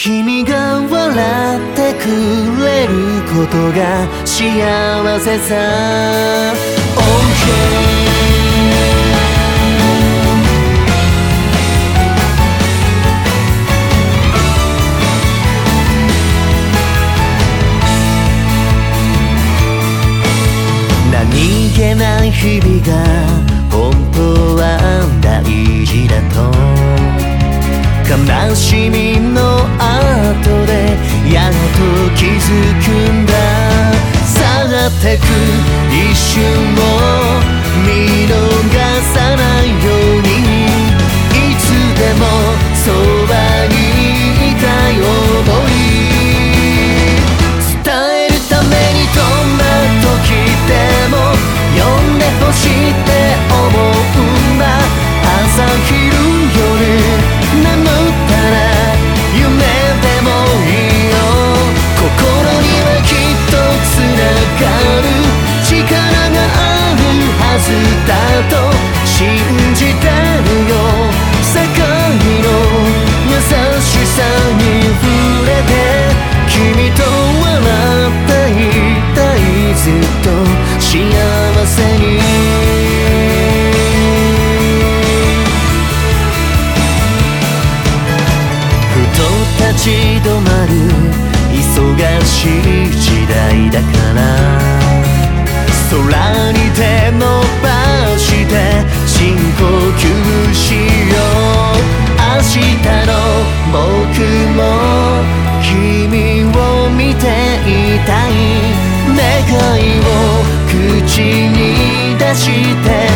君が笑ってくれることが幸せさ。OK 何気ない日々が続くだと信じてるよ。世界の優しさに触れて。君と笑っていたいずっと幸せに。ふと立ち止まる。忙しい時代だから。空に手伸ばして深呼吸しよう明日の僕も君を見ていたい願いを口に出して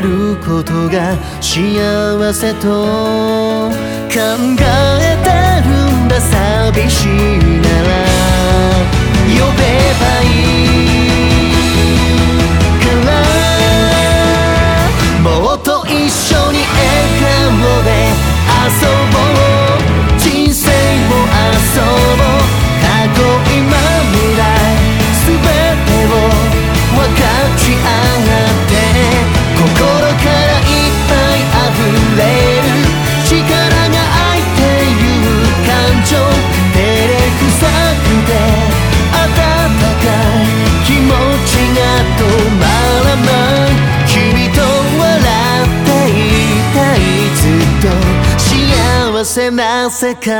れることが幸せと考えてるんだ。寂しいなら。せな世界